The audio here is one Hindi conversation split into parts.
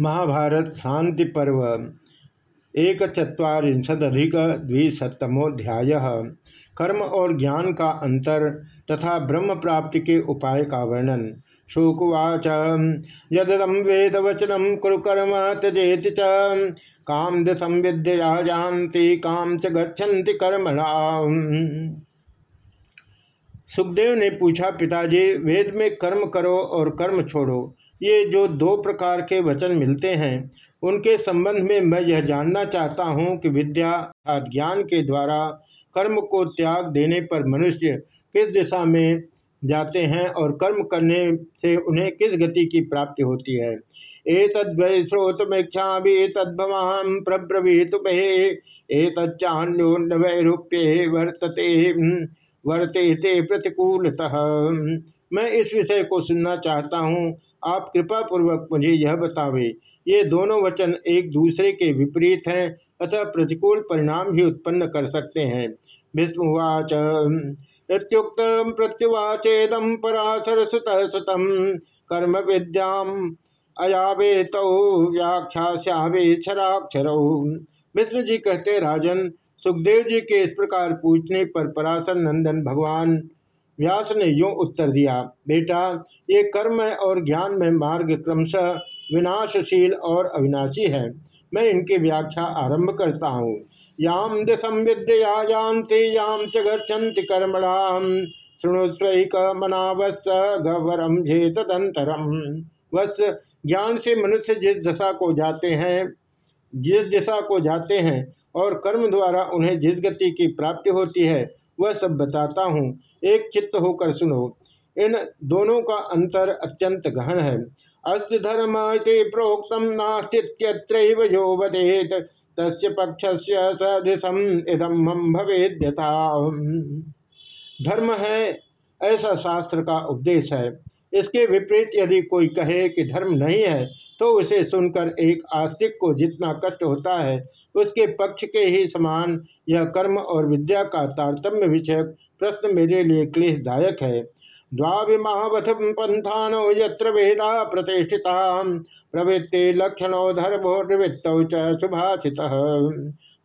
महाभारत शांति पर्व एक चुरीशदिक द्विशतमोध्याय कर्म और ज्ञान का अंतर तथा ब्रह्म प्राप्ति के उपाय का वर्णन। शोकवाच यदम वेद वचनम कुरुकर्म त्यजेति च। काम संविद्या जानती, काम च गच्छन्ति कर्मणा सुखदेव ने पूछा, पिताजी, वेद में कर्म करो और कर्म छोड़ो। ये जो दो प्रकार के वचन मिलते हैं, उनके संबंध में मैं यह जानना चाहता हूँ कि विद्या ज्ञान के द्वारा कर्म को त्याग देने पर मनुष्य किस दिशा में जाते हैं और कर्म करने से उन्हें किस गति की प्राप्ति होती है। ए तद्वै श्रोतमेक्षा भी तद्भवान ए तच्चान्योन्वैरूप्य वर्तते। वर्ते प्रतिकूलतः। मैं इस विषय को सुनना चाहता हूँ। आप कृपा पूर्वक मुझे यह बतावे। ये दोनों वचन एक दूसरे के विपरीत हैं, अतः प्रतिकूल परिणाम भी उत्पन्न कर सकते हैं। भीष्मवाच प्रत्युक्त प्रत्युवाचेदम पराशर सुत सुतम कर्म विद्याम तो व्याख्यावे क्षराक्षर। विष्णु जी कहते, राजन सुखदेव जी के इस प्रकार पूछने पर पराशर नंदन भगवान व्यास ने यूँ उत्तर दिया, बेटा, ये कर्म और ज्ञान में मार्ग क्रमशः विनाशशील और अविनाशी है। मैं इनकी व्याख्या आरंभ करता हूँ। याम दिशम विद्या जानते याम च गति कर्मणाम शुणुस्वैक मनावत्स गवरम झेतरम वत्स ज्ञान से मनुष्य जिस दशा को जाते हैं जिस दिशा को जाते हैं और कर्म द्वारा उन्हें जिस गति की प्राप्ति होती है, वह सब बताता हूँ। एक चित्त होकर सुनो। इन दोनों का अंतर अत्यंत गहन है। अस्त धर्म जो वदेत तस् पक्ष से सदृशम इदम हम भवेद्यथा धर्म है ऐसा शास्त्र का उपदेश है। इसके विपरीत यदि कोई कहे कि धर्म नहीं है तो उसे सुनकर एक आस्तिक को जितना कष्ट होता है, उसके पक्ष के ही समान यह कर्म और विद्या का तारतम्य विषयक प्रश्न मेरे लिए क्लेशदायक है। द्वाविमावथ पंथानो यत्र वेदा प्रतिष्ठिता प्रवृत्ति लक्षणों धर्मो निवृत्त शुभाषित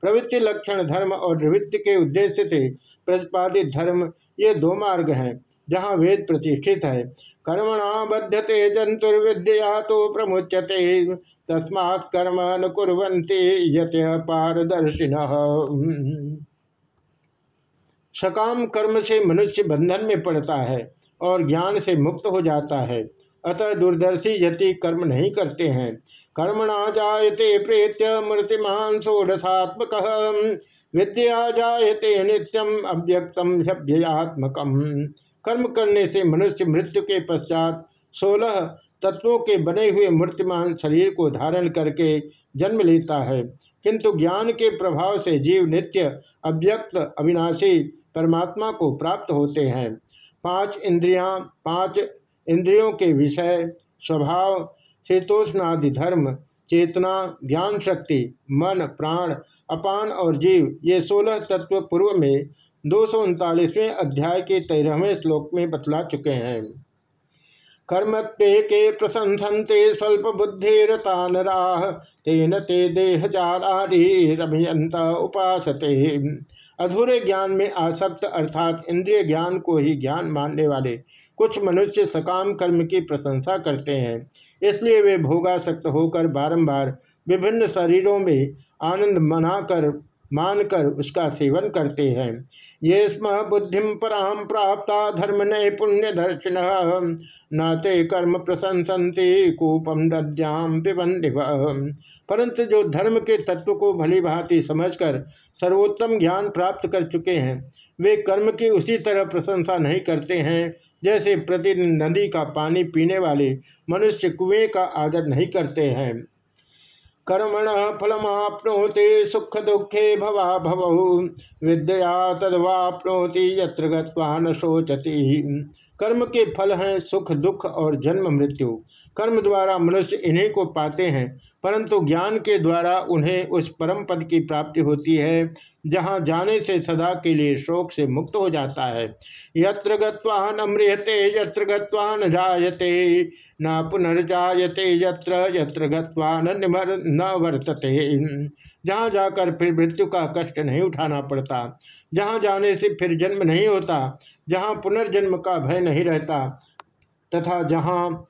प्रवृत्ति, लक्षण, धर्म और निवृत्ति के उद्देश्य से प्रतिपादित धर्म ये दो मार्ग हैं। जहाँ वेद प्रतिष्ठित है। कर्मणा बध्यते जंतुर्विद्या तो प्रमुचते तस्मात् कर्म न यत पारदर्शिन। सकाम कर्म से मनुष्य बंधन में पड़ता है और ज्ञान से मुक्त हो जाता है। अतः दूरदर्शी यति कर्म नहीं करते हैं। कर्मणा जायते प्रेत्य मूर्तिमान षोडशात्मक। विद्या जायते नित्यम, अव्यक्तम सभ्यात्मकम कर्म करने से मनुष्य मृत्यु के पश्चात सोलह तत्वों के बने हुए मूर्तिमान शरीर को धारण करके जन्म लेता है। किंतु ज्ञान के प्रभाव से जीव नित्य अव्यक्त अविनाशी परमात्मा को प्राप्त होते हैं। पाँच इंद्रियाँ, पाँच इंद्रियों के विषय, स्वभाव शीतोष्णादि धर्म, चेतना, ज्ञान शक्ति, मन, प्राण, अपान और जीव, ये सोलह तत्व पूर्व में दो सौ उनतालीसवें अध्याय के तेरहवें श्लोक में बतला चुके हैं। कर्मत्वे के प्रशंसनते स्वल्प बुद्धिरता तेन ते देह रमयंत उपासते। अधूरे ज्ञान में आसक्त अर्थात इंद्रिय ज्ञान को ही ज्ञान मानने वाले कुछ मनुष्य सकाम कर्म की प्रशंसा करते हैं। इसलिए वे भोगासक्त होकर बारंबार विभिन्न शरीरों में आनंद मनाकर मानकर उसका सेवन करते हैं। ये स्म बुद्धि पराम प्राप्त धर्म पुण्य दर्शिन। न ते कर्म प्रशंसन्ति कूपम रद्याम पिबंध परंतु जो धर्म के तत्व को भली भांति समझकर सर्वोत्तम ज्ञान प्राप्त कर चुके हैं, वे कर्म की उसी तरह प्रशंसा नहीं करते हैं, जैसे प्रतिदिन नदी का पानी पीने वाले मनुष्य कुएँ का आदर नहीं करते हैं। कर्मण फलमाप्नोति सुख दुखे भवा भव विद्या तदवाप्नोति यत्र न शोचती। कर्म के फल हैं, सुख, दुख और जन्म, मृत्यु। कर्म द्वारा मनुष्य इन्हीं को पाते हैं, परंतु ज्ञान के द्वारा उन्हें उस परम पद की प्राप्ति होती है, जहाँ जाने से सदा के लिए शोक से मुक्त हो जाता है। यत्र गत्वा न मृहते यत्र गत्वा न जायते, न पुनर्जायते, यत्र यत्र गत्वा न निमर, न वर्तते। जहाँ जाकर फिर मृत्यु का कष्ट नहीं उठाना पड़ता जहाँ जाने से फिर जन्म नहीं होता, जहाँ पुनर्जन्म का भय नहीं रहता, तथा जहाँ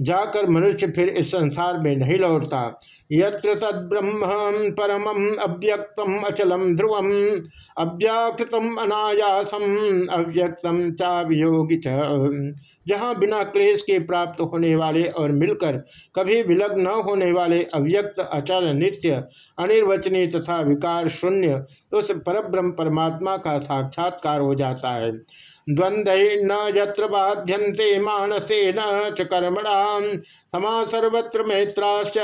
जाकर मनुष्य फिर इस संसार में नहीं लौटता। यत्र तद्ब्रह्म परम अव्यक्तम अचलम ध्रुवम, अव्याकृतम अनायासम, अव्यक्तम चावियोगी जहाँ बिना क्लेश के प्राप्त होने वाले और मिलकर कभी विलग न होने वाले अव्यक्त, अचल, नित्य, अनिर्वचनीय तथा विकार शून्य, उस परब्रह्म परमात्मा का साक्षात्कार हो जाता है। द्वंद्व न यत्र बाध्यन्ते मानसे न च कर्मणा समा सर्वत्र मैत्राश्च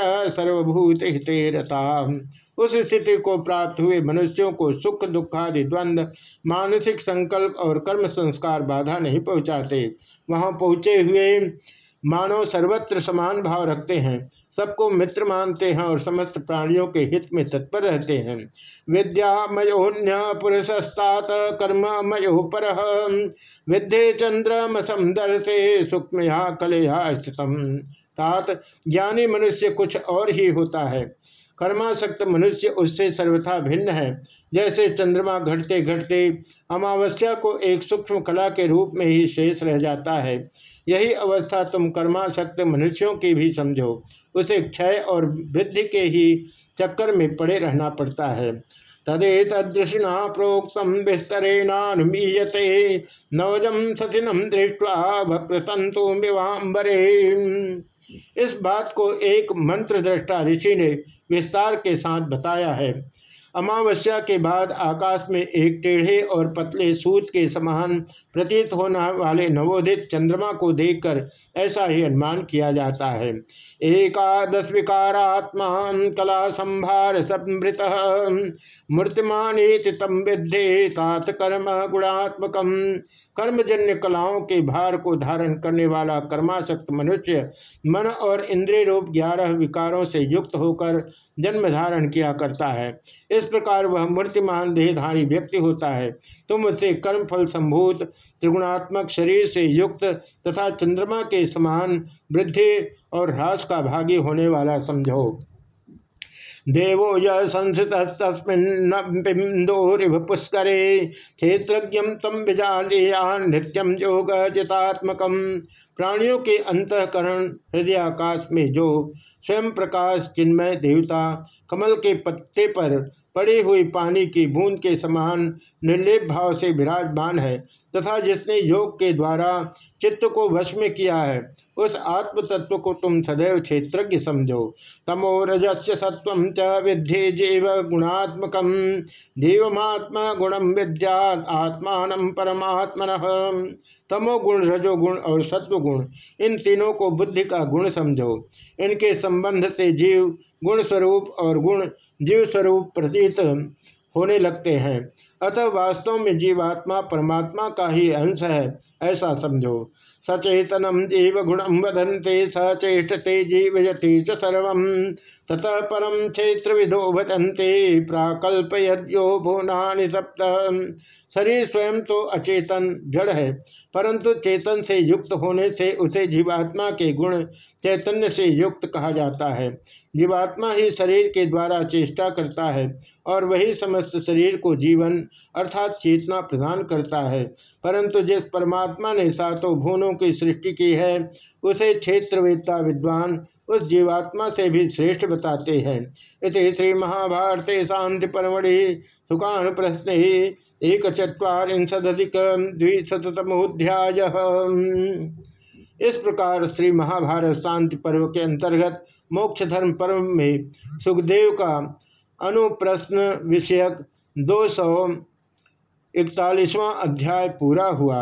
सर्वभूत हिते रता। उस स्थिति को प्राप्त हुए मनुष्यों को सुख, दुखादि द्वंद्व मानसिक संकल्प और कर्म संस्कार बाधा नहीं पहुँचाते। वहाँ पहुँचे हुए मानव सर्वत्र समान भाव रखते हैं। सबको मित्र मानते हैं और समस्त प्राणियों के हित में तत्पर रहते हैं। विद्यामयोन्य पुरुषस्तात कर्ममयो पर विद्ये चंद्रमसम दर्शे सूक्ष्मया कलया स्थितम। तात ज्ञानी मनुष्य कुछ और ही होता है। कर्मासक्त मनुष्य उससे सर्वथा भिन्न है। जैसे चंद्रमा घटते घटते अमावस्या को एक सूक्ष्म कला के रूप में ही शेष रह जाता है। यही अवस्था तुम कर्मासक्त मनुष्यों की भी समझो। उसे क्षय और वृद्धि के ही चक्कर में पड़े रहना पड़ता है। तदे तदृशिना प्रोक्त विस्तरेणानुमीयते नवजम सतिनम दृष्टवा भक्रतंतु विवाम्बरे इस बात को एक मंत्र दृष्टा ऋषि ने विस्तार के साथ बताया है। अमावस्या के बाद आकाश में एक टेढ़े और पतले सूत के समान प्रतीत होने वाले नवोदित चंद्रमा को देखकर ऐसा ही अनुमान किया जाता है। एकादश विकारात्मा कला संभार समृत मूर्तिमान तम विद्धे तात कर्म गुणात्मकम कर्मजन्य कलाओं के भार को धारण करने वाला कर्माशक्त मनुष्य मन और इंद्रिय रूप ग्यारह विकारों से युक्त होकर जन्म धारण किया करता है। इस प्रकार वह मूर्तिमान देहधारी व्यक्ति होता है। तुम उसे कर्मफल संभूत, त्रिगुणात्मक शरीर से युक्त तथा चंद्रमा के समान वृद्धि और ह्रास का भागी होने वाला समझो। देवो य संसित तस्मिन्नोरिव पुष्करे, क्षेत्रज्ञ तम विजानीया नित्यम योग जितात्मक प्राणियों के अंतकरण, हृदयाकाश में जो स्वयं प्रकाश, चिन्मय, देवता, कमल के पत्ते पर पड़ी हुई पानी की बूंद के समान निर्लिप भाव से विराजमान है, तथा जिसने योग के द्वारा चित्त को वश में किया है। उस आत्म तत्व को तुम सदैव क्षेत्रज्ञ समझो। तमो रजस्य सत्व च विद्धि जीव गुणात्मक। जीवमात्मा गुणम विद्या आत्मान परमात्मन। तमो गुण रजो गुण और सत्व गुण इन तीनों को बुद्धि का गुण समझो। इनके संबंध से जीव गुण स्वरूप और गुण जीव स्वरूप प्रतीत होने लगते हैं। अतः वास्तव में जीवात्मा परमात्मा का ही अंश है, ऐसा समझो। सचेतनम जीव गुणम वदंते सचेष्टते जीवयति सर्व ततः परम क्षेत्र विधो भजंते प्राकल्प यद्यो भुवना सप्त। शरीर स्वयं तो अचेतन जड़ है, परंतु चेतन से युक्त होने से उसे जीवात्मा के गुण चैतन्य से युक्त कहा जाता है। जीवात्मा ही शरीर के द्वारा चेष्टा करता है और वही समस्त शरीर को जीवन अर्थात चेतना प्रदान करता है। परंतु जिस परमात्मा ने सातों भुवनों की सृष्टि की है उसे क्षेत्रवेत्ता विद्वान उस जीवात्मा से भी श्रेष्ठ बताते हैं। इस श्री महाभारत शांति परमढ़ि सुखान प्रश्न ही एक चुरीशदिक द्विशतमोध्याय इस प्रकार श्री महाभारत शांति पर्व के अंतर्गत मोक्ष धर्म पर्व में सुखदेव का अनुप्रश्न विषयक दो सौ इकतालीसवां अध्याय पूरा हुआ।